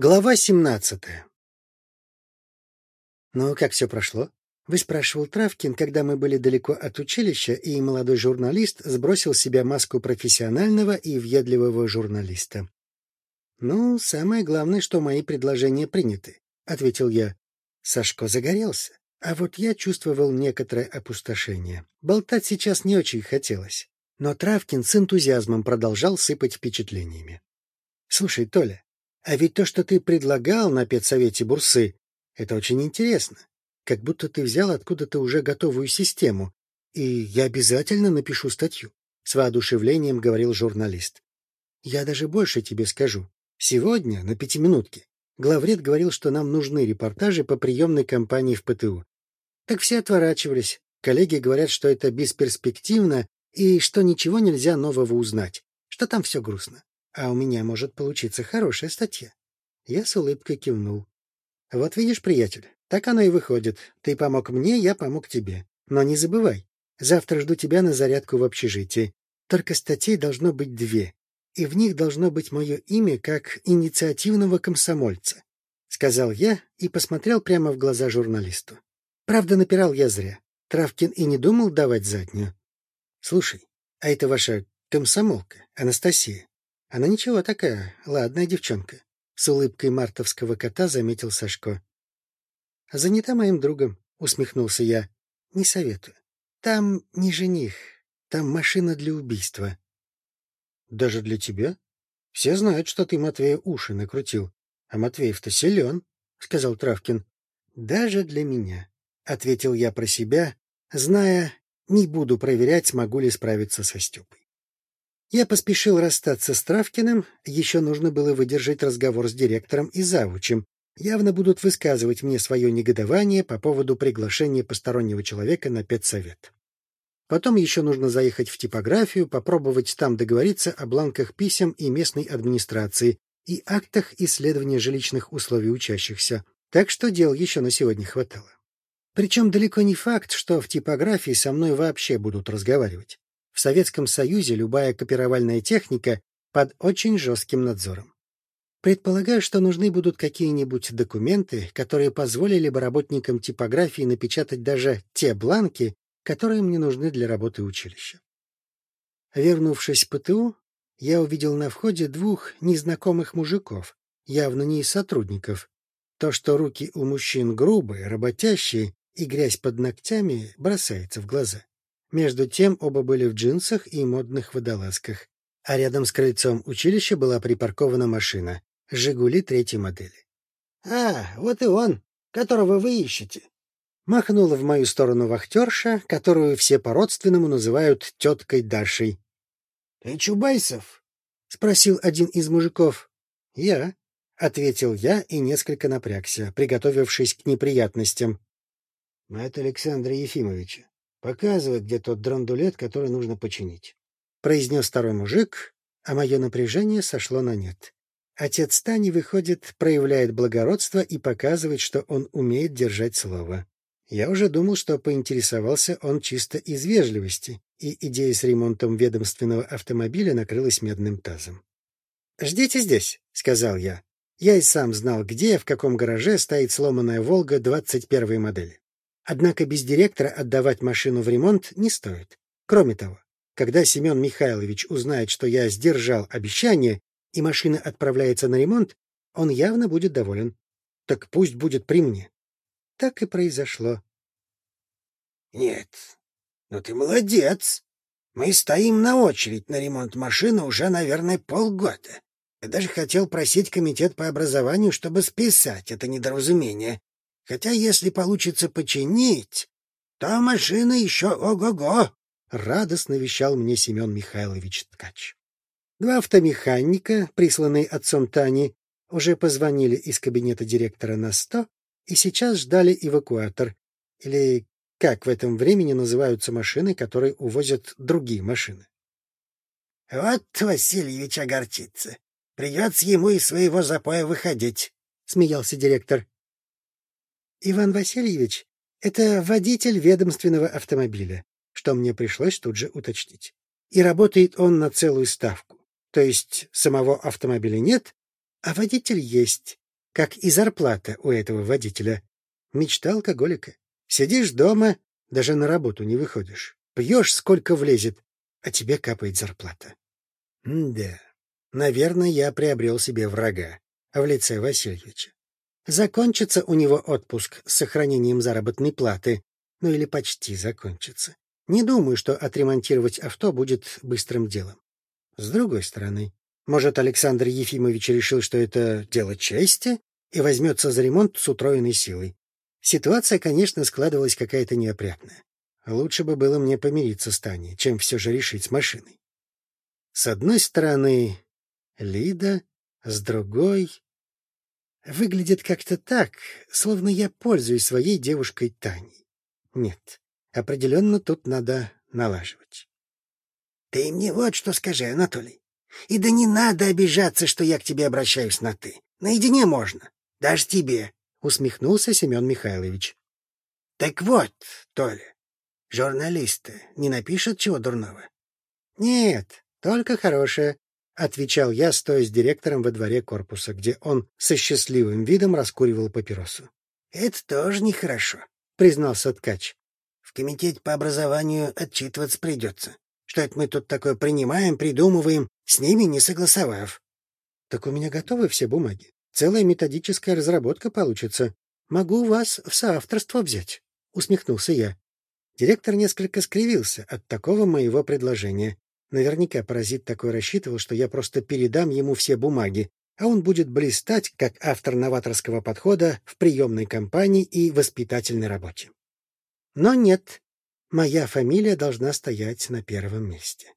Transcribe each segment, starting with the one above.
Глава 17. Ну, как все прошло? Вы спрашивал Травкин, когда мы были далеко от училища, и молодой журналист сбросил с себя маску профессионального и въедливого журналиста. Ну, самое главное, что мои предложения приняты, ответил я. Сашко загорелся, а вот я чувствовал некоторое опустошение. Болтать сейчас не очень хотелось, но Травкин с энтузиазмом продолжал сыпать впечатлениями. Слушай, Толя, а ведь то, что ты предлагал на педсовете Бурсы, это очень интересно. Как будто ты взял откуда-то уже готовую систему. И я обязательно напишу статью. С воодушевлением говорил журналист. Я даже больше тебе скажу. Сегодня, на пятиминутке, главред говорил, что нам нужны репортажи по приемной кампании в ПТУ. Так все отворачивались. Коллеги говорят, что это бесперспективно и что ничего нельзя нового узнать, что там все грустно а у меня может получиться хорошая статья. Я с улыбкой кивнул. Вот видишь, приятель, так оно и выходит. Ты помог мне, я помог тебе. Но не забывай, завтра жду тебя на зарядку в общежитии. Только статей должно быть две, и в них должно быть мое имя как инициативного комсомольца, — сказал я и посмотрел прямо в глаза журналисту. Правда, напирал я зря. Травкин и не думал давать заднюю. — Слушай, а это ваша комсомолка, Анастасия? Она ничего такая, ладная девчонка. С улыбкой мартовского кота заметил Сашко. Занята моим другом, усмехнулся я. Не советую. Там не жених, там машина для убийства. Даже для тебя? Все знают, что ты Матвея уши накрутил. А Матвеев-то силен, — сказал Травкин. Даже для меня, — ответил я про себя, зная, не буду проверять, смогу ли справиться со Степой. Я поспешил расстаться с Травкиным, еще нужно было выдержать разговор с директором и завучем. Явно будут высказывать мне свое негодование по поводу приглашения постороннего человека на педсовет. Потом еще нужно заехать в типографию, попробовать там договориться о бланках писем и местной администрации и актах исследования жилищных условий учащихся. Так что дел еще на сегодня хватало. Причем далеко не факт, что в типографии со мной вообще будут разговаривать. В Советском Союзе любая копировальная техника под очень жестким надзором. Предполагаю, что нужны будут какие-нибудь документы, которые позволили бы работникам типографии напечатать даже те бланки, которые мне нужны для работы училища. Вернувшись в ПТУ, я увидел на входе двух незнакомых мужиков, явно не из сотрудников. То, что руки у мужчин грубые, работящие и грязь под ногтями, бросается в глаза. Между тем оба были в джинсах и модных водолазках, а рядом с крыльцом училища была припаркована машина «Жигули» третьей модели. — А, вот и он, которого вы ищете. Махнула в мою сторону вахтерша, которую все по-родственному называют теткой Дашей. — Ты Чубайсов? — спросил один из мужиков. — Я, — ответил я и несколько напрягся, приготовившись к неприятностям. — Это Александра Ефимовича. Показывает, где тот драндулет, который нужно починить. Произнес второй мужик, а мое напряжение сошло на нет. Отец Тани, выходит, проявляет благородство и показывает, что он умеет держать слово. Я уже думал, что поинтересовался он чисто из вежливости, и идея с ремонтом ведомственного автомобиля накрылась медным тазом. «Ждите здесь», — сказал я. Я и сам знал, где, в каком гараже стоит сломанная «Волга» 21-й модели. Однако без директора отдавать машину в ремонт не стоит. Кроме того, когда Семен Михайлович узнает, что я сдержал обещание, и машина отправляется на ремонт, он явно будет доволен. Так пусть будет при мне. Так и произошло. — Нет, ну ты молодец. Мы стоим на очередь на ремонт машины уже, наверное, полгода. Я даже хотел просить комитет по образованию, чтобы списать это недоразумение. Хотя если получится починить, то машина еще ого-го! — радостно вещал мне Семен Михайлович Ткач. Два автомеханика, присланные отцом Тани, уже позвонили из кабинета директора на сто и сейчас ждали эвакуатор, или как в этом времени называются машины, которые увозят другие машины. — Вот Васильевич огорчится. Придется ему из своего запоя выходить, — смеялся директор. Иван Васильевич — это водитель ведомственного автомобиля, что мне пришлось тут же уточнить. И работает он на целую ставку. То есть самого автомобиля нет, а водитель есть, как и зарплата у этого водителя. Мечта алкоголика. Сидишь дома, даже на работу не выходишь. Пьешь, сколько влезет, а тебе капает зарплата. М да, наверное, я приобрел себе врага в лице Васильевича. Закончится у него отпуск с сохранением заработной платы, ну или почти закончится. Не думаю, что отремонтировать авто будет быстрым делом. С другой стороны, может, Александр Ефимович решил, что это дело чести и возьмется за ремонт с утроенной силой. Ситуация, конечно, складывалась какая-то неопрятная. Лучше бы было мне помириться с Таней, чем все же решить с машиной. С одной стороны, Лида, с другой... Выглядит как-то так, словно я пользуюсь своей девушкой Таней. Нет, определенно тут надо налаживать. — Ты мне вот что скажи, Анатолий. И да не надо обижаться, что я к тебе обращаюсь на «ты». Наедине можно. Даже тебе, — усмехнулся Семен Михайлович. — Так вот, Толя, журналисты не напишут чего дурного? — Нет, только хорошее, — отвечал я, стоя с директором во дворе корпуса, где он со счастливым видом раскуривал папиросу. — Это тоже нехорошо, — признался ткач. — В комитете по образованию отчитываться придется. Что это мы тут такое принимаем, придумываем, с ними не согласовав? — Так у меня готовы все бумаги. Целая методическая разработка получится. Могу вас в соавторство взять, — усмехнулся я. Директор несколько скривился от такого моего предложения. Наверняка паразит такой рассчитывал, что я просто передам ему все бумаги, а он будет блистать как автор новаторского подхода в приемной кампании и воспитательной работе. Но нет, моя фамилия должна стоять на первом месте.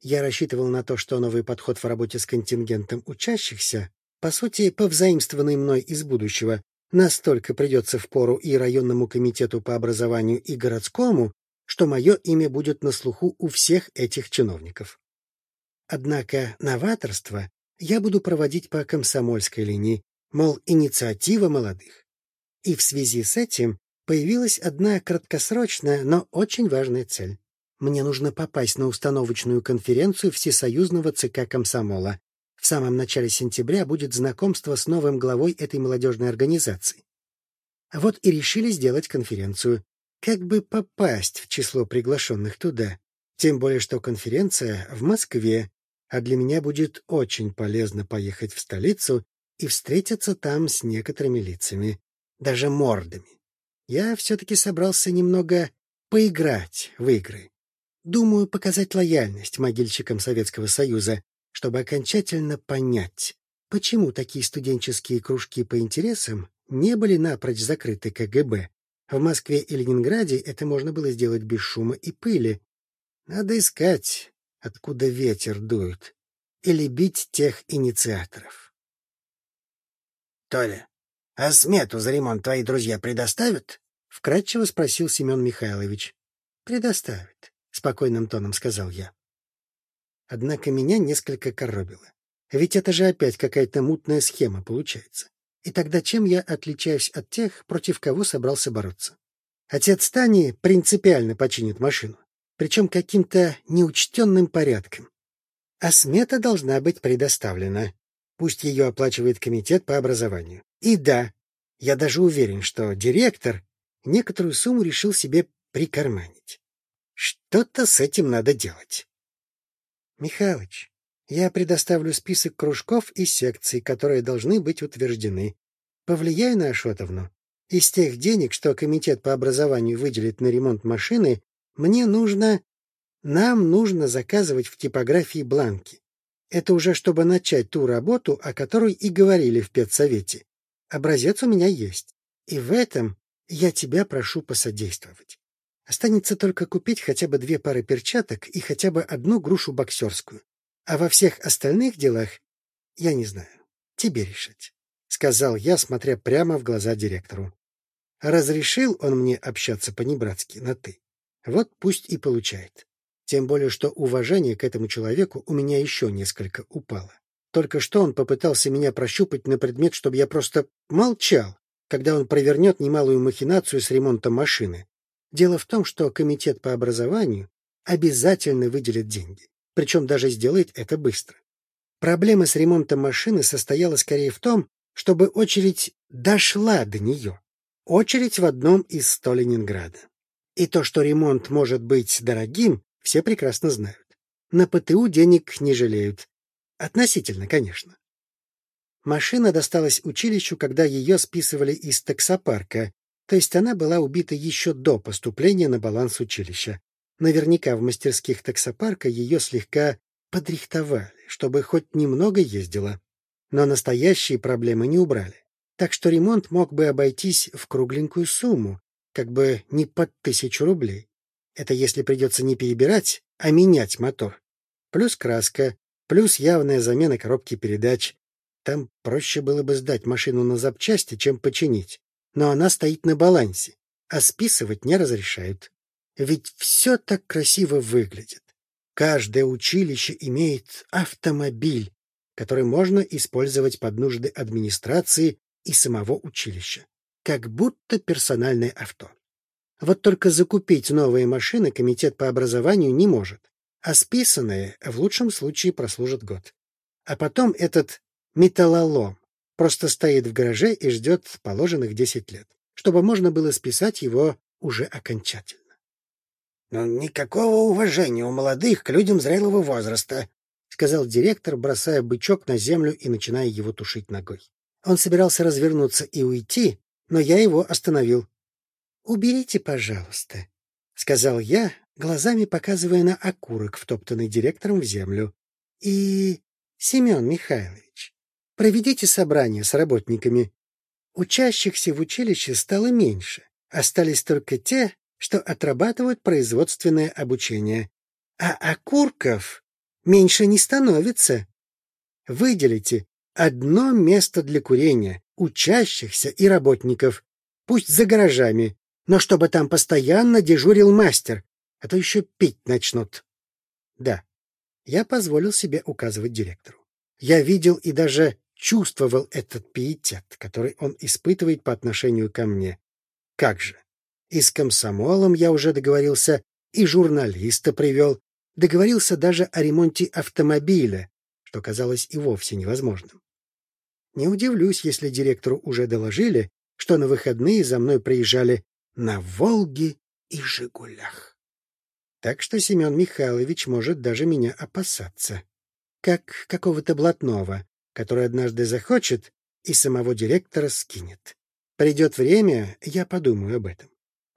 Я рассчитывал на то, что новый подход в работе с контингентом учащихся, по сути, повзаимствованный мной из будущего, настолько придется в пору и районному комитету по образованию, и городскому, что мое имя будет на слуху у всех этих чиновников. Однако новаторство я буду проводить по комсомольской линии, мол, инициатива молодых. И в связи с этим появилась одна краткосрочная, но очень важная цель. Мне нужно попасть на установочную конференцию Всесоюзного ЦК комсомола. В самом начале сентября будет знакомство с новым главой этой молодежной организации. Вот и решили сделать конференцию. Как бы попасть в число приглашенных туда? Тем более, что конференция в Москве, а для меня будет очень полезно поехать в столицу и встретиться там с некоторыми лицами, даже мордами. Я все-таки собрался немного поиграть в игры. Думаю, показать лояльность могильщикам Советского Союза, чтобы окончательно понять, почему такие студенческие кружки по интересам не были напрочь закрыты КГБ. В Москве и Ленинграде это можно было сделать без шума и пыли. Надо искать, откуда ветер дует, или бить тех инициаторов. — Толя, а смету за ремонт твои друзья предоставят? — вкратчиво спросил Семен Михайлович. — Предоставят. — спокойным тоном сказал я. Однако меня несколько коробило. Ведь это же опять какая-то мутная схема получается. И тогда чем я отличаюсь от тех, против кого собрался бороться? Отец Тани принципиально починит машину, причем каким-то неучтенным порядком. А смета должна быть предоставлена. Пусть ее оплачивает комитет по образованию. И да, я даже уверен, что директор некоторую сумму решил себе прикарманить. Что-то с этим надо делать. Михалыч, я предоставлю список кружков и секций, которые должны быть утверждены. Повлияй на Ашотовну. Из тех денег, что комитет по образованию выделит на ремонт машины, мне нужно... Нам нужно заказывать в типографии бланки. Это уже чтобы начать ту работу, о которой и говорили в педсовете. Образец у меня есть. И в этом я тебя прошу посодействовать. Останется только купить хотя бы две пары перчаток и хотя бы одну грушу боксерскую. А во всех остальных делах я не знаю. Тебе решать, — сказал я, смотря прямо в глаза директору. Разрешил он мне общаться по-небратски на «ты». Вот пусть и получает. Тем более, что уважение к этому человеку у меня еще несколько упало. Только что он попытался меня прощупать на предмет, чтобы я просто молчал, когда он провернет немалую махинацию с ремонтом машины, Дело в том, что комитет по образованию обязательно выделит деньги, причем даже сделает это быстро. Проблема с ремонтом машины состояла скорее в том, чтобы очередь дошла до нее. Очередь в одном из сто Ленинграда. И то, что ремонт может быть дорогим, все прекрасно знают. На ПТУ денег не жалеют. Относительно, конечно. Машина досталась училищу, когда ее списывали из таксопарка, то есть она была убита еще до поступления на баланс училища. Наверняка в мастерских таксопарка ее слегка подрихтовали, чтобы хоть немного ездила. Но настоящие проблемы не убрали. Так что ремонт мог бы обойтись в кругленькую сумму, как бы не под тысячу рублей. Это если придется не перебирать, а менять мотор. Плюс краска, плюс явная замена коробки передач. Там проще было бы сдать машину на запчасти, чем починить. Но она стоит на балансе, а списывать не разрешают. Ведь все так красиво выглядит. Каждое училище имеет автомобиль, который можно использовать под нужды администрации и самого училища, как будто персональное авто. Вот только закупить новые машины комитет по образованию не может, а списанные в лучшем случае прослужат год. А потом этот металлолом просто стоит в гараже и ждет положенных 10 лет, чтобы можно было списать его уже окончательно. Но никакого уважения у молодых к людям зрелого возраста, сказал директор, бросая бычок на землю и начиная его тушить ногой. Он собирался развернуться и уйти, но я его остановил. Уберите, пожалуйста, сказал я, глазами показывая на окурок, втоптанный директором в землю. И Семен Михайлович, проведите собрание с работниками. Учащихся в училище стало меньше, остались только те, что отрабатывают производственное обучение. А окурков меньше не становится. Выделите одно место для курения учащихся и работников, пусть за гаражами, но чтобы там постоянно дежурил мастер, а то еще пить начнут. Да, я позволил себе указывать директору. Я видел и даже чувствовал этот пиетет, который он испытывает по отношению ко мне. Как же! И с комсомолом я уже договорился, и журналиста привел. Договорился даже о ремонте автомобиля, что казалось и вовсе невозможным. Не удивлюсь, если директору уже доложили, что на выходные за мной приезжали на «Волге» и «Жигулях». Так что Семен Михайлович может даже меня опасаться. Как какого-то блатного, который однажды захочет и самого директора скинет. Придет время, я подумаю об этом.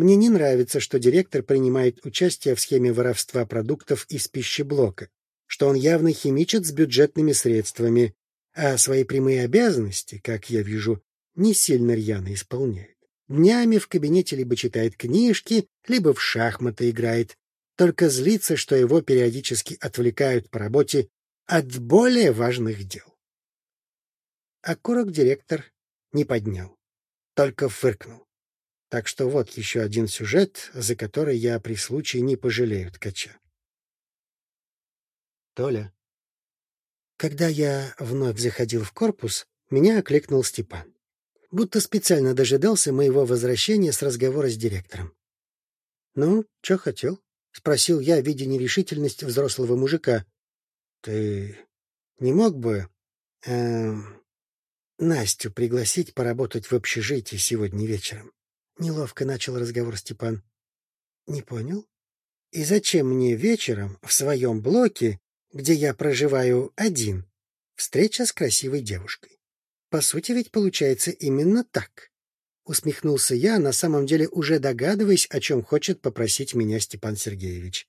Мне не нравится, что директор принимает участие в схеме воровства продуктов из пищеблока, что он явно химичит с бюджетными средствами, а свои прямые обязанности, как я вижу, не сильно рьяно исполняет. Днями в кабинете либо читает книжки, либо в шахматы играет, только злится, что его периодически отвлекают по работе от более важных дел. А курок директор не поднял, только фыркнул. Так что вот еще один сюжет, за который я при случае не пожалею ткача. Толя. Когда я вновь заходил в корпус, меня окликнул Степан. Будто специально дожидался моего возвращения с разговора с директором. «Ну, что хотел?» — спросил я, видя нерешительность взрослого мужика. «Ты не мог бы э, Настю пригласить поработать в общежитии сегодня вечером?» Неловко начал разговор Степан. Не понял? И зачем мне вечером в своем блоке, где я проживаю один, встреча с красивой девушкой? По сути ведь получается именно так. Усмехнулся я, на самом деле уже догадываясь, о чем хочет попросить меня Степан Сергеевич.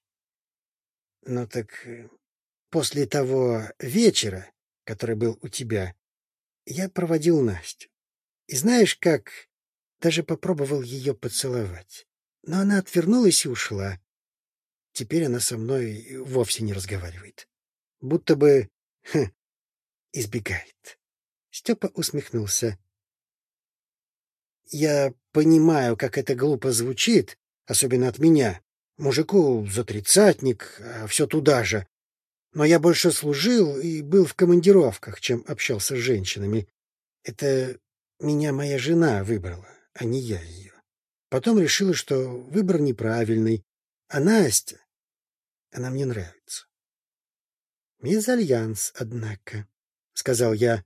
Ну так э, после того вечера, который был у тебя, я проводил Настю. И знаешь, как даже попробовал ее поцеловать. Но она отвернулась и ушла. Теперь она со мной вовсе не разговаривает. Будто бы... Хм, избегает. Степа усмехнулся. Я понимаю, как это глупо звучит, особенно от меня. Мужику за тридцатник, а все туда же. Но я больше служил и был в командировках, чем общался с женщинами. Это меня моя жена выбрала а не я ее. Потом решила, что выбор неправильный, а Настя, она мне нравится. Мезальянс, однако, — сказал я.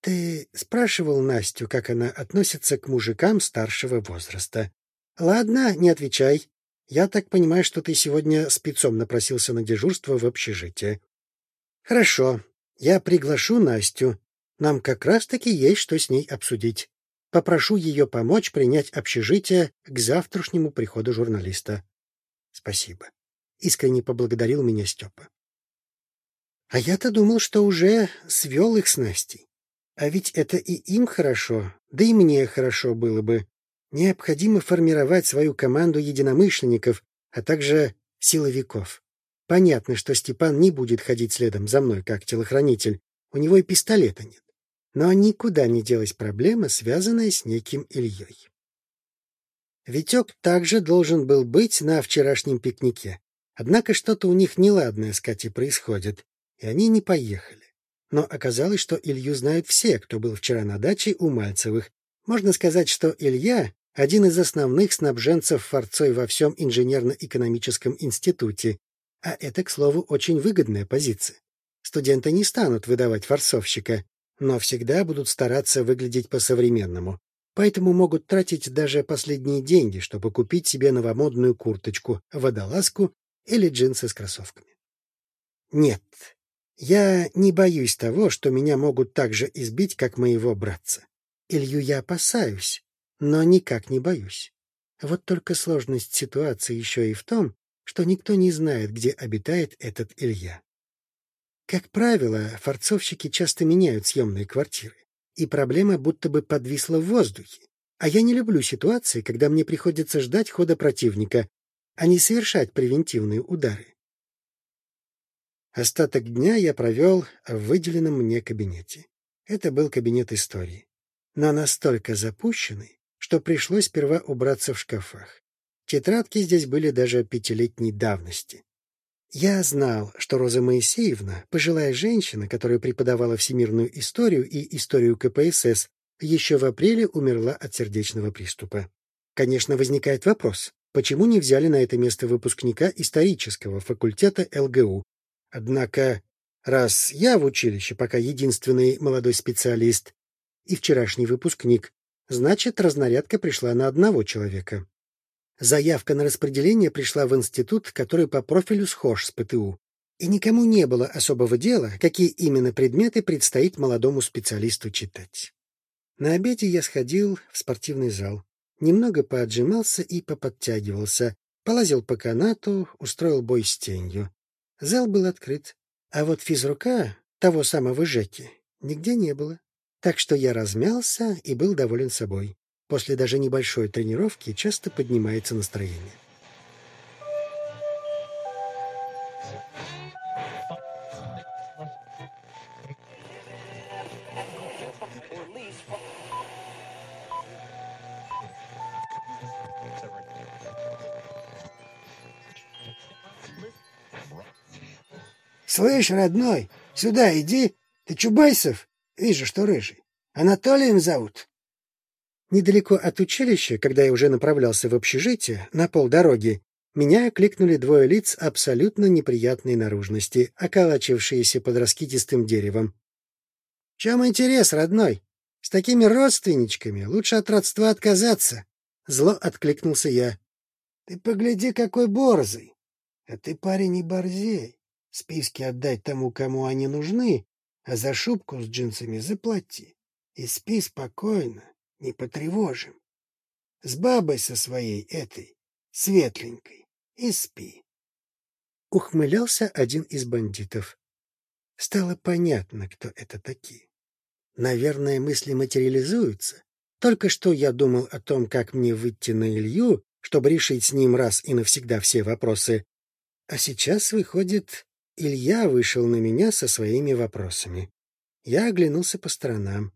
Ты спрашивал Настю, как она относится к мужикам старшего возраста? Ладно, не отвечай. Я так понимаю, что ты сегодня спецом напросился на дежурство в общежитие. Хорошо, я приглашу Настю. Нам как раз-таки есть что с ней обсудить. Попрошу ее помочь принять общежитие к завтрашнему приходу журналиста. Спасибо. Искренне поблагодарил меня Степа. А я-то думал, что уже свел их с Настей. А ведь это и им хорошо, да и мне хорошо было бы. Необходимо формировать свою команду единомышленников, а также силовиков. Понятно, что Степан не будет ходить следом за мной как телохранитель, у него и пистолета нет. Но никуда не делась проблема, связанная с неким Ильей. Витек также должен был быть на вчерашнем пикнике. Однако что-то у них неладное с Катей происходит, и они не поехали. Но оказалось, что Илью знают все, кто был вчера на даче у Мальцевых. Можно сказать, что Илья — один из основных снабженцев форцой во всем инженерно-экономическом институте, а это, к слову, очень выгодная позиция. Студенты не станут выдавать форцовщика, но всегда будут стараться выглядеть по-современному. Поэтому могут тратить даже последние деньги, чтобы купить себе новомодную курточку, водолазку или джинсы с кроссовками. Нет, я не боюсь того, что меня могут так же избить, как моего братца. Илью я опасаюсь, но никак не боюсь. Вот только сложность ситуации еще и в том, что никто не знает, где обитает этот Илья. Как правило, форцовщики часто меняют съемные квартиры, и проблема будто бы подвисла в воздухе. А я не люблю ситуации, когда мне приходится ждать хода противника, а не совершать превентивные удары. Остаток дня я провел в выделенном мне кабинете. Это был кабинет истории, но настолько запущенный, что пришлось сперва убраться в шкафах. Тетрадки здесь были даже пятилетней давности. Я знал, что Роза Моисеевна, пожилая женщина, которая преподавала всемирную историю и историю КПСС, еще в апреле умерла от сердечного приступа. Конечно, возникает вопрос, почему не взяли на это место выпускника исторического факультета ЛГУ. Однако, раз я в училище пока единственный молодой специалист и вчерашний выпускник, значит, разнарядка пришла на одного человека. Заявка на распределение пришла в институт, который по профилю схож с ПТУ. И никому не было особого дела, какие именно предметы предстоит молодому специалисту читать. На обеде я сходил в спортивный зал, немного поотжимался и поподтягивался, полазил по канату, устроил бой с тенью. Зал был открыт, а вот физрука, того самого Жеки, нигде не было. Так что я размялся и был доволен собой. После даже небольшой тренировки часто поднимается настроение. «Слышь, родной, сюда иди. Ты Чубайсов? Вижу, что рыжий. Анатолием зовут?» Недалеко от училища, когда я уже направлялся в общежитие, на полдороги, меня окликнули двое лиц абсолютно неприятной наружности, околачившиеся под раскидистым деревом. — чем интерес, родной? С такими родственничками лучше от родства отказаться. Зло откликнулся я. — Ты погляди, какой борзый. А ты, парень, не борзей. Списки отдать тому, кому они нужны, а за шубку с джинсами заплати. И спи спокойно не потревожим. С бабой со своей этой, светленькой, и спи. Ухмылялся один из бандитов. Стало понятно, кто это такие. Наверное, мысли материализуются. Только что я думал о том, как мне выйти на Илью, чтобы решить с ним раз и навсегда все вопросы. А сейчас, выходит, Илья вышел на меня со своими вопросами. Я оглянулся по сторонам.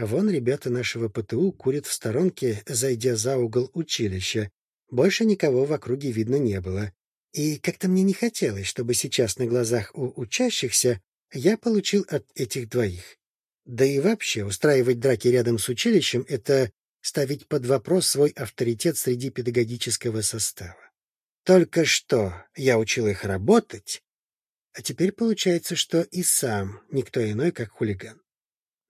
А вон ребята нашего ПТУ курят в сторонке, зайдя за угол училища. Больше никого в округе видно не было. И как-то мне не хотелось, чтобы сейчас на глазах у учащихся я получил от этих двоих. Да и вообще, устраивать драки рядом с училищем — это ставить под вопрос свой авторитет среди педагогического состава. Только что я учил их работать, а теперь получается, что и сам никто иной, как хулиган.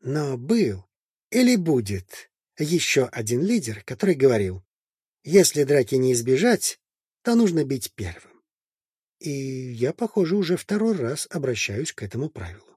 Но был или будет еще один лидер, который говорил, если драки не избежать, то нужно бить первым. И я, похоже, уже второй раз обращаюсь к этому правилу.